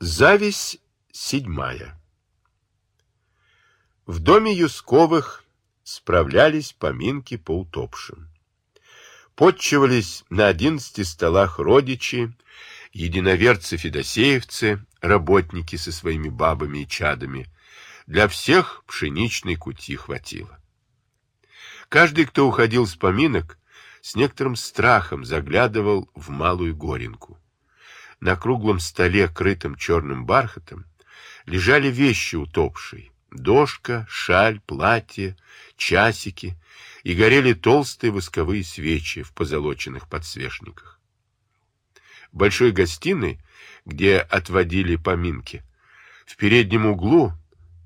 Зависть седьмая. В доме Юсковых справлялись поминки по утопшим. Подчивались на одиннадцати столах родичи, единоверцы-федосеевцы, работники со своими бабами и чадами. Для всех пшеничной кути хватило. Каждый, кто уходил с поминок, с некоторым страхом заглядывал в малую горенку. На круглом столе, крытом черным бархатом, лежали вещи утопшей. Дошка, шаль, платье, часики, и горели толстые восковые свечи в позолоченных подсвечниках. В большой гостиной, где отводили поминки, в переднем углу,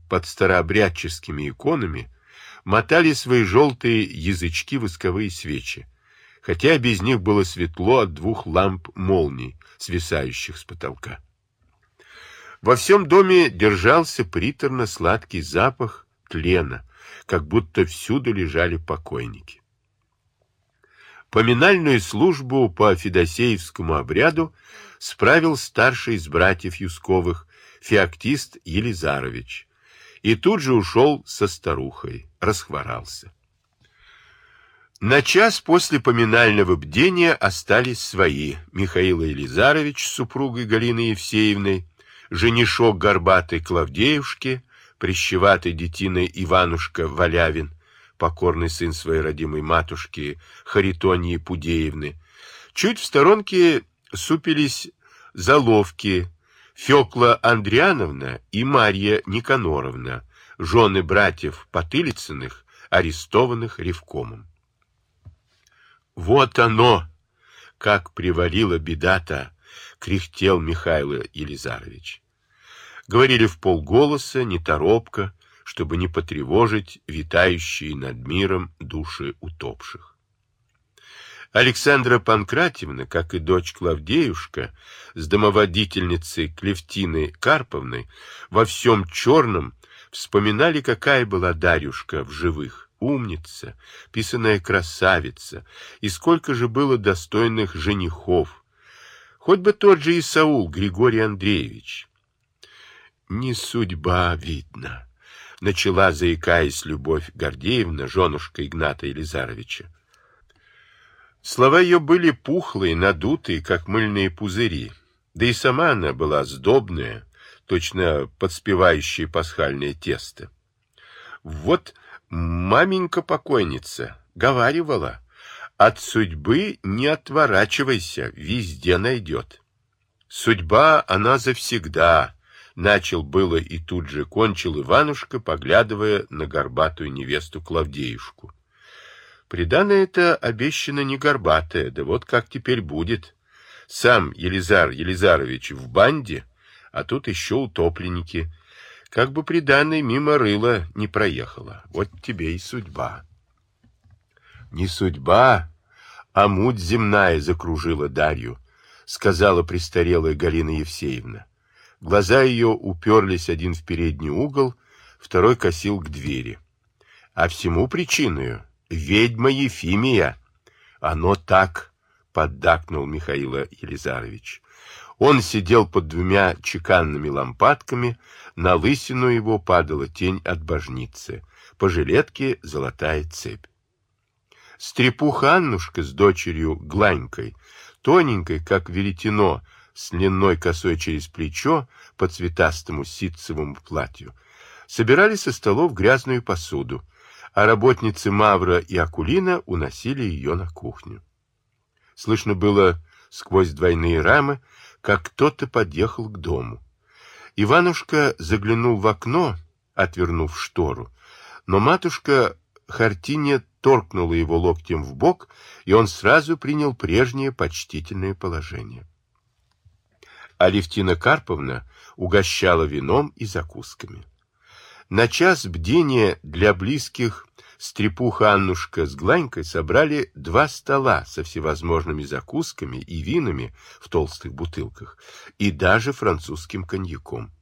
под старообрядческими иконами, мотали свои желтые язычки восковые свечи, хотя без них было светло от двух ламп молний, свисающих с потолка. Во всем доме держался приторно-сладкий запах тлена, как будто всюду лежали покойники. Поминальную службу по Федосеевскому обряду справил старший из братьев Юсковых, феоктист Елизарович, и тут же ушел со старухой, расхворался. На час после поминального бдения остались свои Михаил Елизарович с супругой Галиной Евсеевной, женишок горбатой Клавдеевшки, прищеватой детиной Иванушка Валявин, покорный сын своей родимой матушки Харитонии Пудеевны. Чуть в сторонке супились заловки Фёкла Андриановна и Марья Никаноровна, жены братьев Потылицыных, арестованных Ревкомом. Вот оно, как привалила беда-то, кряхтел Михаил Елизарович. Говорили в полголоса, неторопко, чтобы не потревожить витающие над миром души утопших. Александра Панкратьевна, как и дочь Клавдеюшка, с домоводительницей Клевтиной Карповной, во всем черном вспоминали, какая была Дарюшка в живых, умница, писаная красавица, и сколько же было достойных женихов, Хоть бы тот же Исаул Григорий Андреевич. Не судьба, видно, начала, заикаясь, Любовь Гордеевна, женушка Игната Елизаровича. Слова ее были пухлые, надутые, как мыльные пузыри, да и сама она была сдобная, точно подспевающая пасхальное тесто. Вот маменька-покойница говаривала, от судьбы не отворачивайся, везде найдет. Судьба, она завсегда, начал было и тут же кончил Иванушка, поглядывая на горбатую невесту Клавдеюшку. Приданное это обещано не горбатое, да вот как теперь будет. Сам Елизар Елизарович в банде, а тут еще утопленники. Как бы приданное мимо рыла не проехала. Вот тебе и судьба. Не судьба, а муть земная закружила Дарью, сказала престарелая Галина Евсеевна. Глаза ее уперлись один в передний угол, второй косил к двери. А всему причиною ведьма Ефимия. Оно так, поддакнул Михаил Елизарович. Он сидел под двумя чеканными лампадками, на лысину его падала тень от божницы, по жилетке золотая цепь. Стрепуха Аннушка с дочерью Гланькой, тоненькой, как веретено, с длинной косой через плечо по цветастому ситцевому платью, собирали со столов грязную посуду, а работницы Мавра и Акулина уносили ее на кухню. Слышно было сквозь двойные рамы, как кто-то подъехал к дому. Иванушка заглянул в окно, отвернув штору, но матушка Хартинья торкнула его локтем в бок, и он сразу принял прежнее почтительное положение. Алевтина Карповна угощала вином и закусками. На час бдения для близких Стрепуха Аннушка с Гланькой собрали два стола со всевозможными закусками и винами в толстых бутылках, и даже французским коньяком.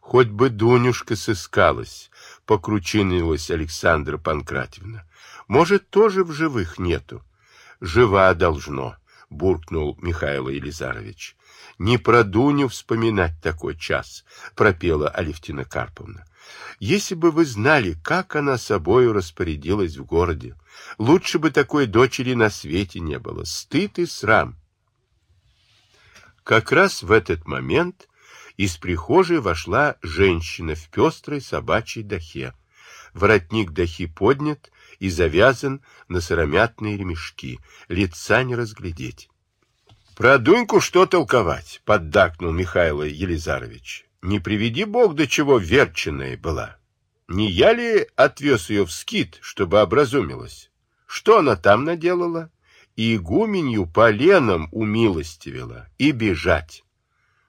Хоть бы Дунюшка сыскалась, покручинилась Александра Панкратьевна. Может, тоже в живых нету? Жива должно, буркнул Михаил Елизарович. Не про Дуню вспоминать такой час, пропела Алевтина Карповна. Если бы вы знали, как она собою распорядилась в городе, лучше бы такой дочери на свете не было. Стыд и срам. Как раз в этот момент из прихожей вошла женщина в пестрой собачьей дахе. Воротник дахи поднят и завязан на сыромятные ремешки, лица не разглядеть. Про Дуньку что толковать, поддакнул Михаил Елизарович. Не приведи бог, до чего верченная была. Не я ли отвез ее в скит, чтобы образумилась? Что она там наделала? И игуменью поленом умилостивила, и бежать.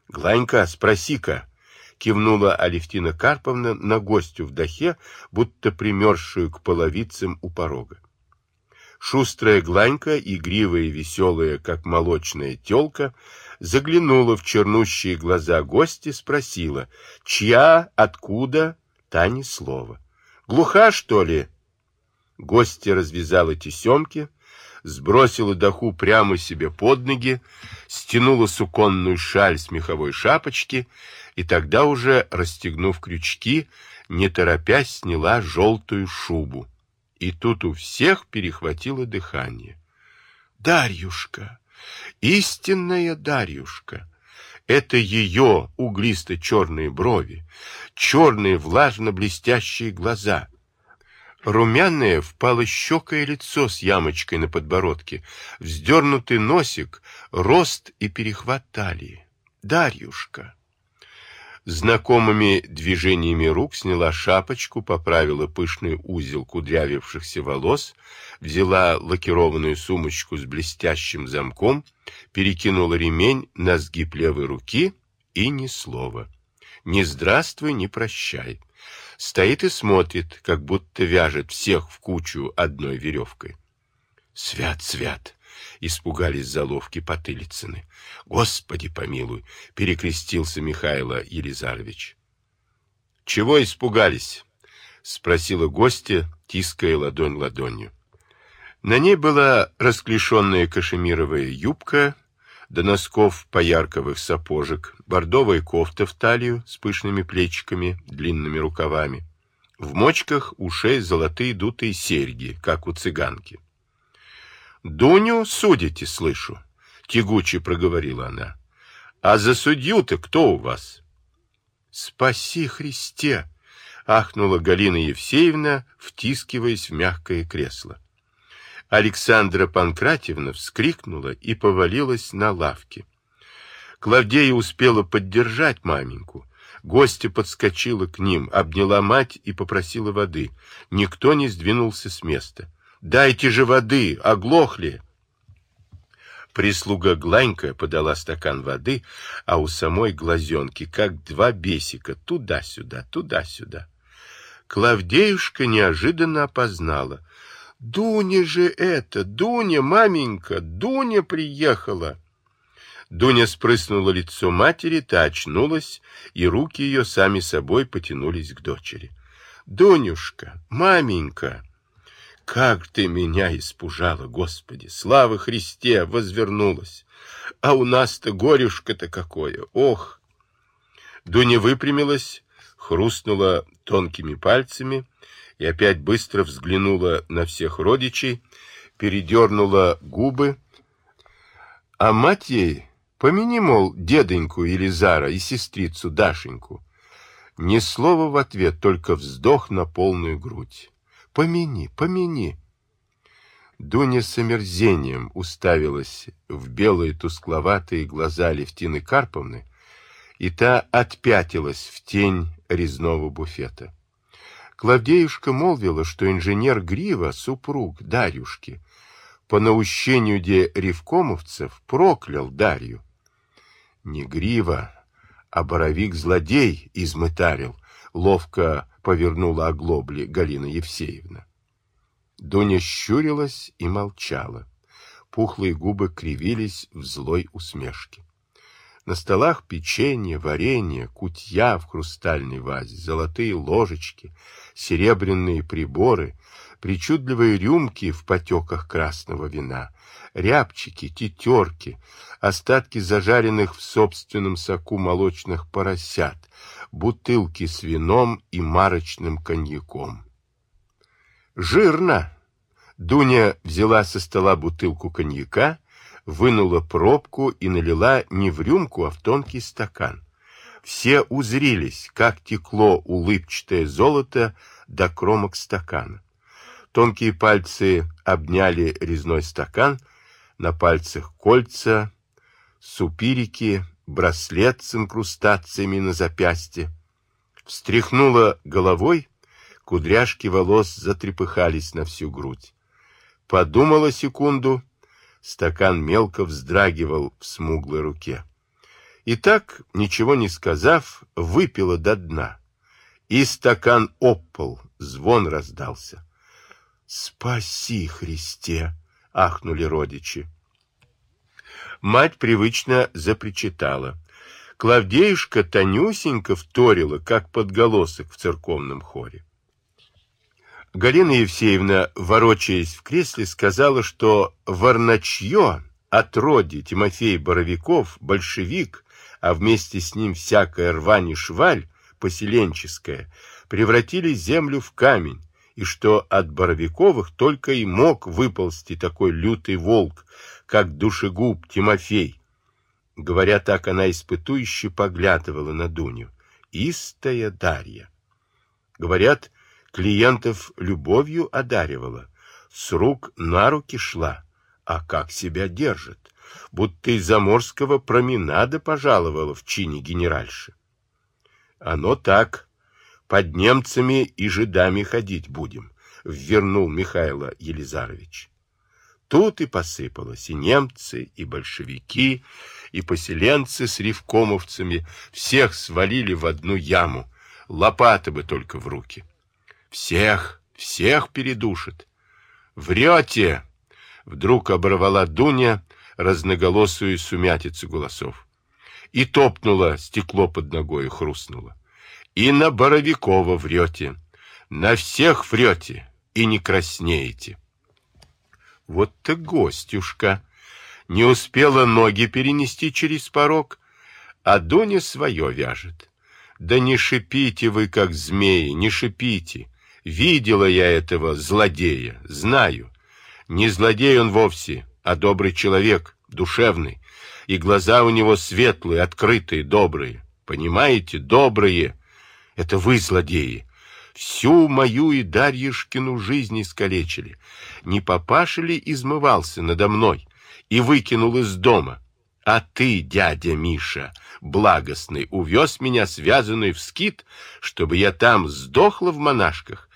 Гланька, спроси-ка, кивнула Алевтина Карповна на гостю в дахе, будто примерзшую к половицам у порога. Шустрая Гланька, игривая и веселая, как молочная телка, заглянула в чернущие глаза гости, спросила, чья, откуда, та ни слова. Глуха, что ли? Гостья развязала тесемки, сбросила доху прямо себе под ноги, стянула суконную шаль с меховой шапочки и тогда уже, расстегнув крючки, не торопясь сняла желтую шубу. И тут у всех перехватило дыхание. Дарьюшка! Истинная Дарьюшка! Это ее углисто-черные брови, черные влажно-блестящие глаза, румяное впалощекое лицо с ямочкой на подбородке, вздернутый носик, рост и перехват талии. Дарьюшка! Знакомыми движениями рук сняла шапочку, поправила пышный узел кудрявившихся волос, взяла лакированную сумочку с блестящим замком, перекинула ремень на сгиб левой руки и ни слова. Ни здравствуй, ни прощай. Стоит и смотрит, как будто вяжет всех в кучу одной веревкой. Свят, свят! Испугались заловки Потылицыны. Господи помилуй! Перекрестился Михайло Елизарович. Чего испугались? Спросила гостья, тиская ладонь ладонью. На ней была расклешенная кашемировая юбка, до носков поярковых сапожек, бордовая кофта в талию с пышными плечиками, длинными рукавами. В мочках ушей золотые дутые серьги, как у цыганки. Дуню судите, слышу, тягуче проговорила она. А за судью-то кто у вас? Спаси Христе, ахнула Галина Евсеевна, втискиваясь в мягкое кресло. Александра Панкратьевна вскрикнула и повалилась на лавке. Клавдея успела поддержать маменьку. Гостья подскочила к ним, обняла мать и попросила воды. Никто не сдвинулся с места. Дайте же воды, оглохли. Прислуга Гланька подала стакан воды, а у самой глазенки, как два бесика, туда-сюда, туда-сюда. Клавдеюшка неожиданно опознала. Дуня же это, Дуня, маменька, Дуня приехала. Дуня спрыснула лицо матери, та очнулась, и руки ее сами собой потянулись к дочери. Дунюшка, маменька! Как ты меня испужала, Господи! Слава Христе! Возвернулась! А у нас-то горюшка-то какое! Ох! Дуня выпрямилась, хрустнула тонкими пальцами и опять быстро взглянула на всех родичей, передернула губы. А мать ей, помяни, мол, деденьку Елизара и сестрицу Дашеньку. Ни слова в ответ, только вздох на полную грудь. Помяни, помяни. Дуня с омерзением уставилась в белые тускловатые глаза Левтины Карповны, и та отпятилась в тень резного буфета. Клавдеюшка молвила, что инженер Грива, супруг Дарюшки, по наущению де ревкомовцев проклял Дарью. Не Грива, а боровик-злодей измытарил, ловко повернула оглобли Галина Евсеевна. Дуня щурилась и молчала. Пухлые губы кривились в злой усмешке. На столах печенье, варенье, кутья в хрустальной вазе, золотые ложечки, серебряные приборы, причудливые рюмки в потеках красного вина, рябчики, тетерки, остатки зажаренных в собственном соку молочных поросят, бутылки с вином и марочным коньяком. Жирно! Дуня взяла со стола бутылку коньяка, вынула пробку и налила не в рюмку, а в тонкий стакан. Все узрились, как текло улыбчатое золото до кромок стакана. Тонкие пальцы обняли резной стакан, на пальцах кольца, супирики, браслет с инкрустациями на запястье. Встряхнула головой, кудряшки волос затрепыхались на всю грудь. Подумала секунду, стакан мелко вздрагивал в смуглой руке. И так, ничего не сказав, выпила до дна. И стакан опал, звон раздался. «Спаси, Христе!» — ахнули родичи. Мать привычно запричитала. Клавдеюшка тонюсенько вторила, как подголосок в церковном хоре. Галина Евсеевна, ворочаясь в кресле, сказала, что Варначье, отродье Тимофей Боровиков, большевик, а вместе с ним всякая рвань и шваль, поселенческая, превратили землю в камень, и что от Боровиковых только и мог выползти такой лютый волк, как душегуб Тимофей. Говоря так, она испытующе поглядывала на Дуню. Истая Дарья. Говорят, клиентов любовью одаривала, с рук на руки шла, а как себя держит, будто из заморского променада пожаловала в чине генеральши. Оно так, под немцами и жидами ходить будем, ввернул Михайло Елизарович. Тут и посыпалось и немцы, и большевики, и поселенцы с ревкомовцами, всех свалили в одну яму, лопаты бы только в руки. Всех, всех передушит. Врете! Вдруг оборвала Дуня разноголосую сумятицу голосов. И топнула, стекло под ногой хрустнуло. И на Боровикова врете, на всех врете и не краснеете. Вот ты гостюшка! Не успела ноги перенести через порог, а Дуня свое вяжет. Да не шипите вы, как змеи, не шипите. Видела я этого злодея, знаю. Не злодей он вовсе, а добрый человек, душевный. И глаза у него светлые, открытые, добрые. Понимаете, добрые. Это вы злодеи. Всю мою и Дарьюшкину жизнь искалечили. Не папаша ли измывался надо мной и выкинул из дома? А ты, дядя Миша, благостный, увез меня связанный в скит, чтобы я там сдохла в монашках,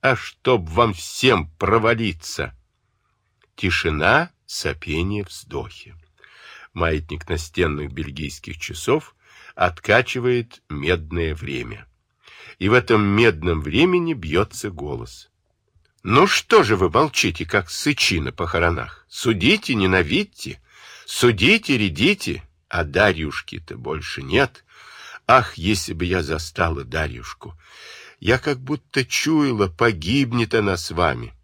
а чтоб вам всем провалиться. Тишина, сопение, вздохи. Маятник настенных бельгийских часов откачивает медное время. И в этом медном времени бьется голос. Ну что же вы молчите, как сычи на похоронах? Судите, ненавидьте, судите, редите, а Дарьюшки-то больше нет. Ах, если бы я застала Дарьюшку! Я как будто чуяла, погибнет она с вами.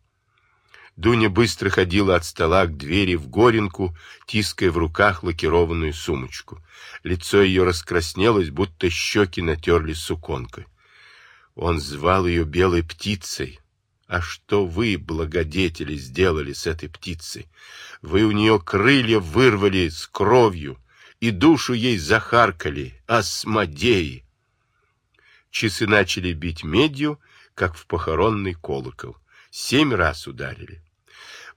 Дуня быстро ходила от стола к двери в горенку, тиская в руках лакированную сумочку. Лицо ее раскраснелось, будто щеки натерли суконкой. Он звал ее белой птицей. А что вы, благодетели, сделали с этой птицей? Вы у нее крылья вырвали с кровью и душу ей захаркали, осмодеи. Часы начали бить медью, как в похоронный колокол. Семь раз ударили.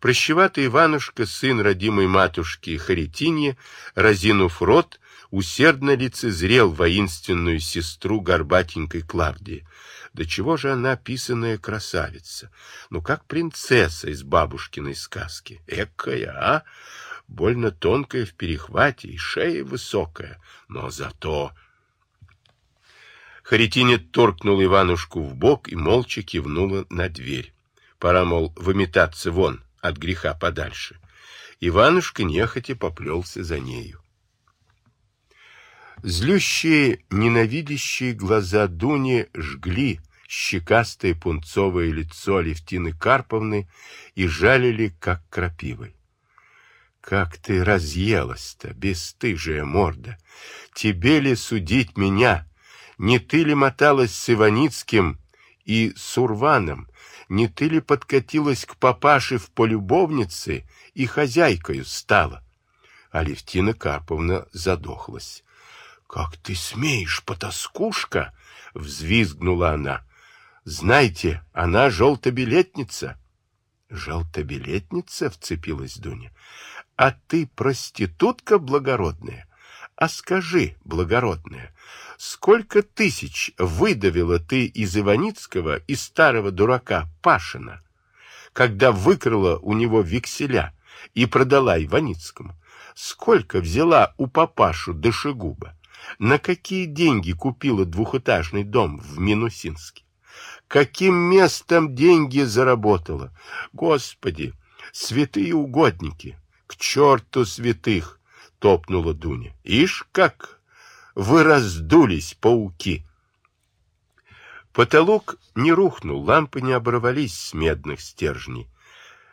Прощеватый Иванушка, сын родимой матушки Харитиньи, разинув рот, усердно лицезрел воинственную сестру горбатенькой Клавдии. Да чего же она писаная красавица? Ну, как принцесса из бабушкиной сказки. Экая, а? Больно тонкая в перехвате и шея высокая, но зато Харитиня торкнула Иванушку в бок и молча кивнула на дверь. Пора, мол, выметаться вон, от греха подальше. Иванушка нехотя поплелся за нею. Злющие, ненавидящие глаза Дуни жгли щекастое пунцовое лицо Левтины Карповны и жалили, как крапивой. Как ты разъелась-то, бесстыжая морда! Тебе ли судить меня? Не ты ли моталась с Иваницким и Сурваном? Не ты ли подкатилась к папаше в полюбовнице и хозяйкою стала? Алевтина Карповна задохлась. «Как ты смеешь, потаскушка!» — взвизгнула она. «Знаете, она желтобилетница». «Желтобилетница?» — вцепилась Дуня. «А ты проститутка благородная? А скажи, благородная, сколько тысяч выдавила ты из Иваницкого, из старого дурака Пашина, когда выкрала у него векселя и продала Иваницкому? Сколько взяла у папашу душегуба? На какие деньги купила двухэтажный дом в Минусинске? Каким местом деньги заработала? Господи, святые угодники! К черту святых! Топнула Дуня. Ишь, как вы раздулись, пауки! Потолок не рухнул, лампы не оборвались с медных стержней.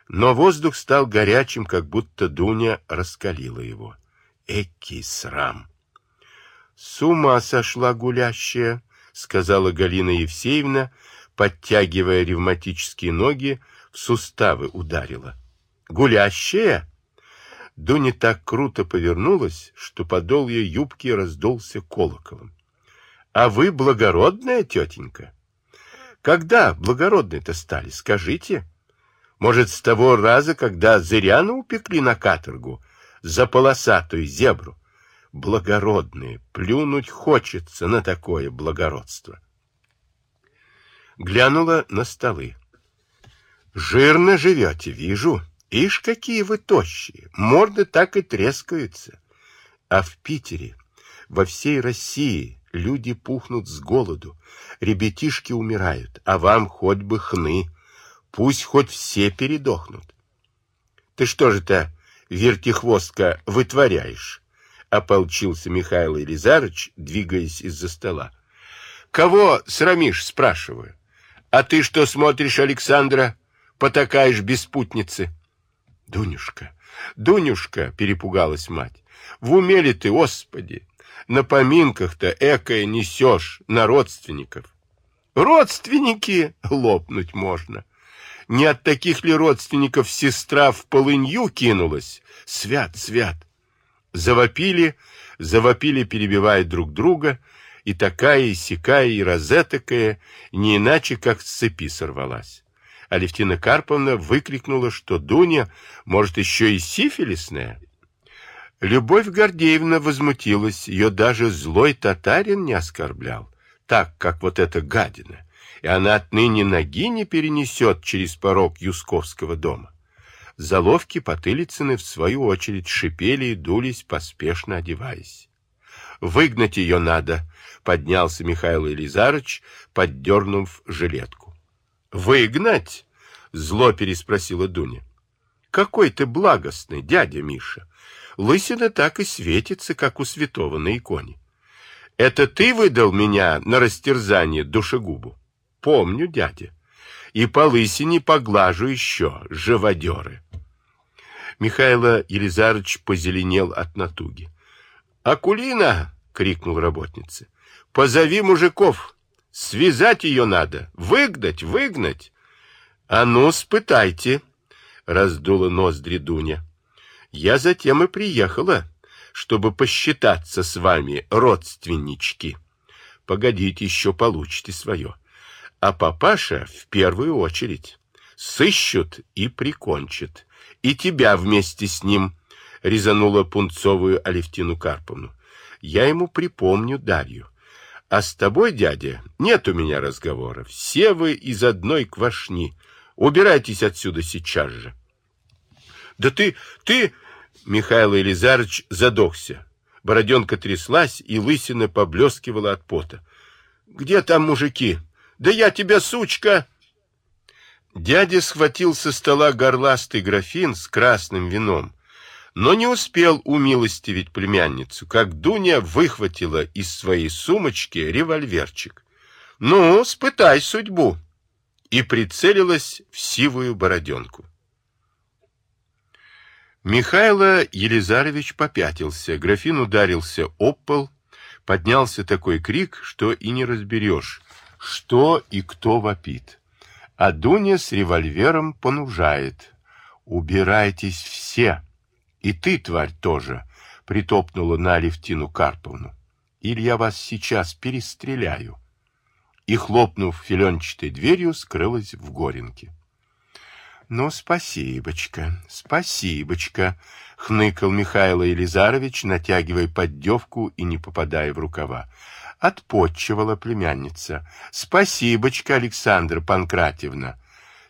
Но воздух стал горячим, как будто Дуня раскалила его. Экий срам! С ума сошла гулящая, сказала Галина Евсеевна, подтягивая ревматические ноги, в суставы ударила. Гулящая? Дуня так круто повернулась, что подол ее юбки раздулся колоколом. А вы благородная тетенька? Когда благородные-то стали, скажите? Может, с того раза, когда Зыряна упекли на каторгу за полосатую зебру? Благородные, плюнуть хочется на такое благородство. Глянула на столы. Жирно живете, вижу. Ишь, какие вы тощие, морды так и трескаются. А в Питере, во всей России люди пухнут с голоду, ребятишки умирают, а вам хоть бы хны, пусть хоть все передохнут. Ты что же-то, вертихвостка, вытворяешь? Ополчился Михаил Елизарович, двигаясь из-за стола. «Кого срамишь?» — спрашиваю. «А ты что смотришь, Александра? Потакаешь беспутницы?» «Дунюшка, Дунюшка!» — перепугалась мать. «В уме ли ты, Господи? На поминках-то экое несешь на родственников». «Родственники!» — лопнуть можно. Не от таких ли родственников сестра в полынью кинулась? Свят, свят! Завопили, завопили, перебивая друг друга, и такая, и сякая, и розетокая, не иначе, как с цепи сорвалась. Алевтина Карповна выкрикнула, что Дуня, может, еще и сифилисная. Любовь Гордеевна возмутилась, ее даже злой татарин не оскорблял, так, как вот эта гадина, и она отныне ноги не перенесет через порог Юсковского дома. Заловки Потылицыны, в свою очередь, шипели и дулись, поспешно одеваясь. «Выгнать ее надо», — поднялся Михаил Елизарович, поддернув жилетку. «Выгнать?» — зло переспросила Дуня. «Какой ты благостный, дядя Миша! Лысина так и светится, как у святого на иконе. Это ты выдал меня на растерзание душегубу? Помню, дядя. И по лысине поглажу еще, живодеры». Михайло Елизарович позеленел от натуги. «Акулина!» — крикнул работница. «Позови мужиков! Связать ее надо! Выгнать! Выгнать!» «А ну, спытайте!» — раздула ноздри Дуня. «Я затем и приехала, чтобы посчитаться с вами, родственнички. Погодите, еще получите свое. А папаша в первую очередь. Сыщут и прикончат и тебя вместе с ним, — резанула пунцовую Алевтину Карповну. — Я ему припомню Дарью. А с тобой, дядя, нет у меня разговора. Все вы из одной квашни. Убирайтесь отсюда сейчас же. — Да ты, ты... Михаил Елизарович задохся. Бороденка тряслась, и лысина поблескивала от пота. — Где там мужики? Да я тебя, сучка! Дядя схватил со стола горластый графин с красным вином, но не успел умилостивить племянницу, как Дуня выхватила из своей сумочки револьверчик. «Ну, спытай судьбу!» и прицелилась в сивую бороденку. Михайло Елизарович попятился, графин ударился об пол, поднялся такой крик, что и не разберешь, что и кто вопит. А Дуня с револьвером понужает. «Убирайтесь все!» И ты, тварь, тоже, притопнула на Левтину Карповну. Или я вас сейчас перестреляю. И, хлопнув филенчатой дверью, скрылась в Горенке. «Ну, спасибочка, спасибочка», — хныкал Михаил Елизарович, натягивая поддевку и не попадая в рукава. Отпотчевала племянница. «Спасибочка, Александра Панкратьевна.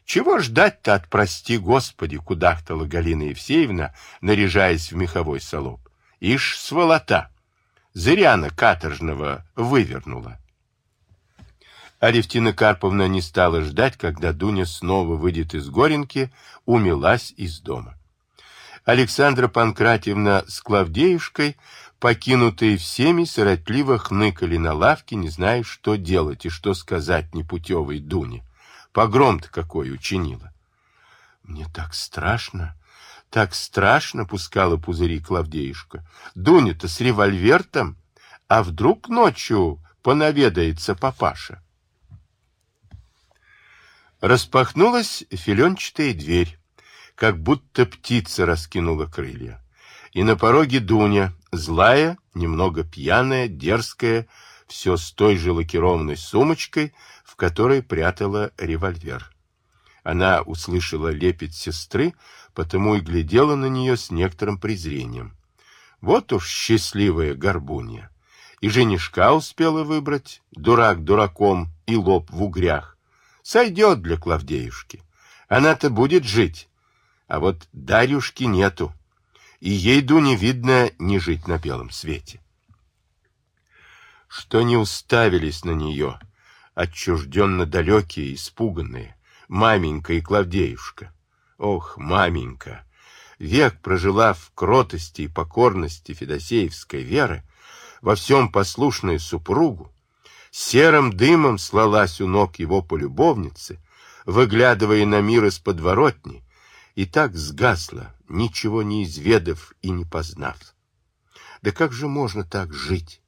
Чего ждать-то от прости Господи, кудахтала Галина Евсеевна, наряжаясь в меховой солоб. Ишь, сволота! Зыряна каторжного вывернула. Алевтина Карповна не стала ждать, когда Дуня снова выйдет из Горенки, умилась из дома. Александра Панкратьевна с Клавдеюшкой, покинутые всеми, сиротливо хныкали на лавке, не зная, что делать и что сказать непутевой Дуне. Погром-то какой учинила. Мне так страшно, так страшно, пускала пузыри Клавдеюшка. Дуня-то с револьвертом, а вдруг ночью понаведается папаша. Распахнулась филенчатая дверь, как будто птица раскинула крылья. И на пороге Дуня, злая, немного пьяная, дерзкая, все с той же лакированной сумочкой, в которой прятала револьвер. Она услышала лепет сестры, потому и глядела на нее с некоторым презрением. Вот уж счастливая горбунья. И женишка успела выбрать, дурак дураком и лоб в угрях. Сойдет для Клавдеюшки. Она-то будет жить, а вот Дарюшки нету. И ей, Дуне, видно, не жить на белом свете что не уставились на нее, отчужденно далекие, испуганные, маменька и Клавдеюшка. Ох, маменька! Век прожила в кротости и покорности Федосеевской веры, во всем послушная супругу, серым дымом слалась у ног его полюбовницы, выглядывая на мир из подворотни, и так сгасла, ничего не изведав и не познав. Да как же можно так жить?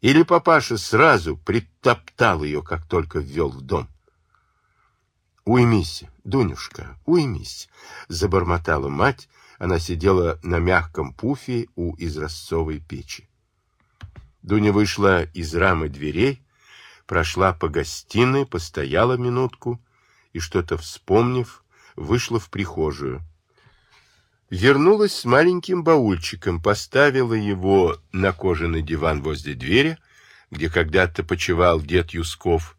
Или папаша сразу притоптал ее, как только ввел в дом? «Уймись, Дунюшка, уймись!» — забормотала мать. Она сидела на мягком пуфе у изразцовой печи. Дуня вышла из рамы дверей, прошла по гостиной, постояла минутку и, что-то вспомнив, вышла в прихожую. Вернулась с маленьким баульчиком, поставила его на кожаный диван возле двери, где когда-то почевал дед Юсков,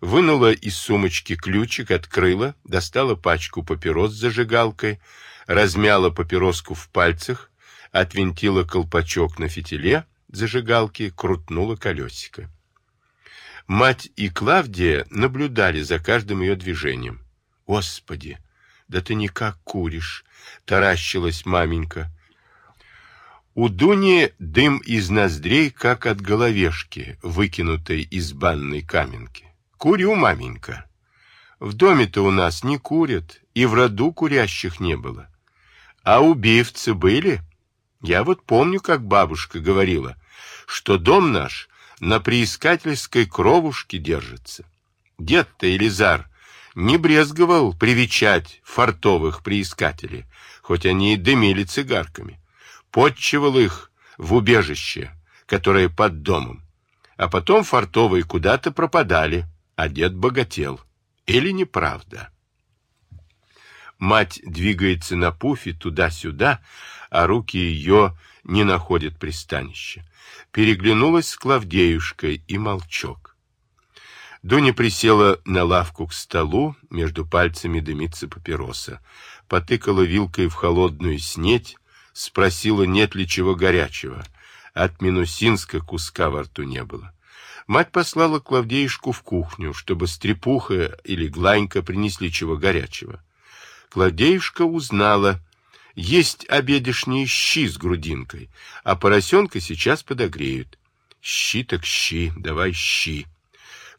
вынула из сумочки ключик, открыла, достала пачку папирос с зажигалкой, размяла папироску в пальцах, отвинтила колпачок на фитиле зажигалки, крутнула колесико. Мать и Клавдия наблюдали за каждым ее движением. «Господи, да ты никак куришь!» — таращилась маменька. У Дуни дым из ноздрей, как от головешки, выкинутой из банной каменки. Курю, маменька. В доме-то у нас не курят, и в роду курящих не было. А убивцы были? Я вот помню, как бабушка говорила, что дом наш на приискательской кровушке держится. Дед-то Елизар не брезговал привечать фартовых приискателей, хоть они и дымили цигарками. Подчивал их в убежище, которое под домом. А потом фартовые куда-то пропадали, а дед богател. Или неправда? Мать двигается на пуфе туда-сюда, а руки ее не находят пристанища. Переглянулась с Клавдеюшкой и молчок. Дуня присела на лавку к столу, между пальцами дымится папироса, потыкала вилкой в холодную снеть, спросила, нет ли чего горячего. От Минусинска куска во рту не было. Мать послала Клавдеюшку в кухню, чтобы стрепуха или гланька принесли чего горячего. Клавдеюшка узнала, Есть обедешние щи с грудинкой, а поросенка сейчас подогреют. Щи так щи, давай щи.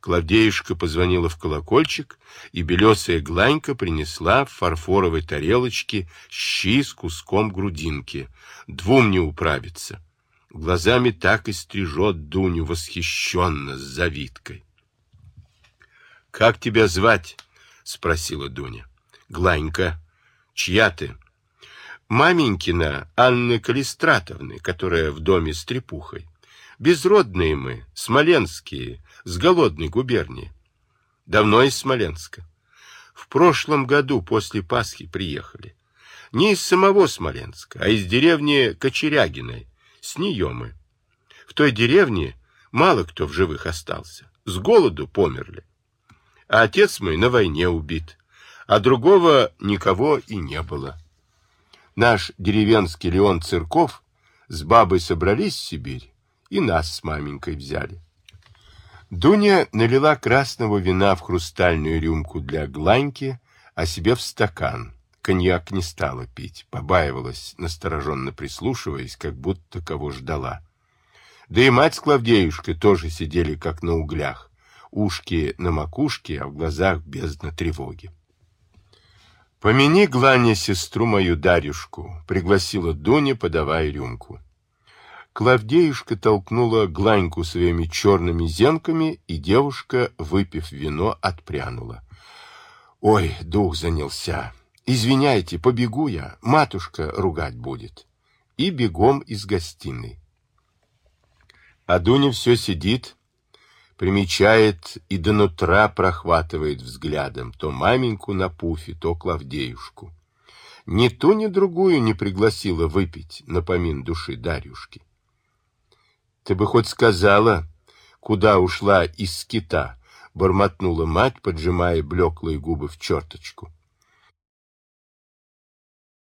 Клавдеюшка позвонила в колокольчик, и белесая гланька принесла в фарфоровой тарелочке щи с куском грудинки. Двум не управиться. Глазами так и стрижет Дуню восхищенно с завиткой. — Как тебя звать? — спросила Дуня. — Гланька. Чья ты? — Маменькина Анны Калистратовны, которая в доме с трепухой. Безродные мы, смоленские, с голодной губернии. Давно из Смоленска. В прошлом году после Пасхи приехали. Не из самого Смоленска, а из деревни Кочерягиной. С нее мы. В той деревне мало кто в живых остался. С голоду померли. А отец мой на войне убит. А другого никого и не было. Наш деревенский Леон Цирков с бабой собрались в Сибирь и нас с маменькой взяли. Дуня налила красного вина в хрустальную рюмку для Гланьки, а себе в стакан. Коньяк не стала пить, побаивалась, настороженно прислушиваясь, как будто кого ждала. Да и мать с Клавдеюшкой тоже сидели как на углях, ушки на макушке, а в глазах бездна тревоги. «Помяни, Гланя, сестру мою Дарюшку», — пригласила Дуня, подавая рюмку. Клавдеюшка толкнула Гланьку своими черными зенками, и девушка, выпив вино, отпрянула. «Ой, дух занялся! Извиняйте, побегу я, матушка ругать будет!» И бегом из гостиной. А Дуня все сидит, примечает и до нутра прохватывает взглядом то маменьку на пуфе, то Клавдеюшку. Ни ту, ни другую не пригласила выпить на помин души Дарюшки. Ты бы хоть сказала, куда ушла из скита, бормотнула мать, поджимая блеклые губы в черточку.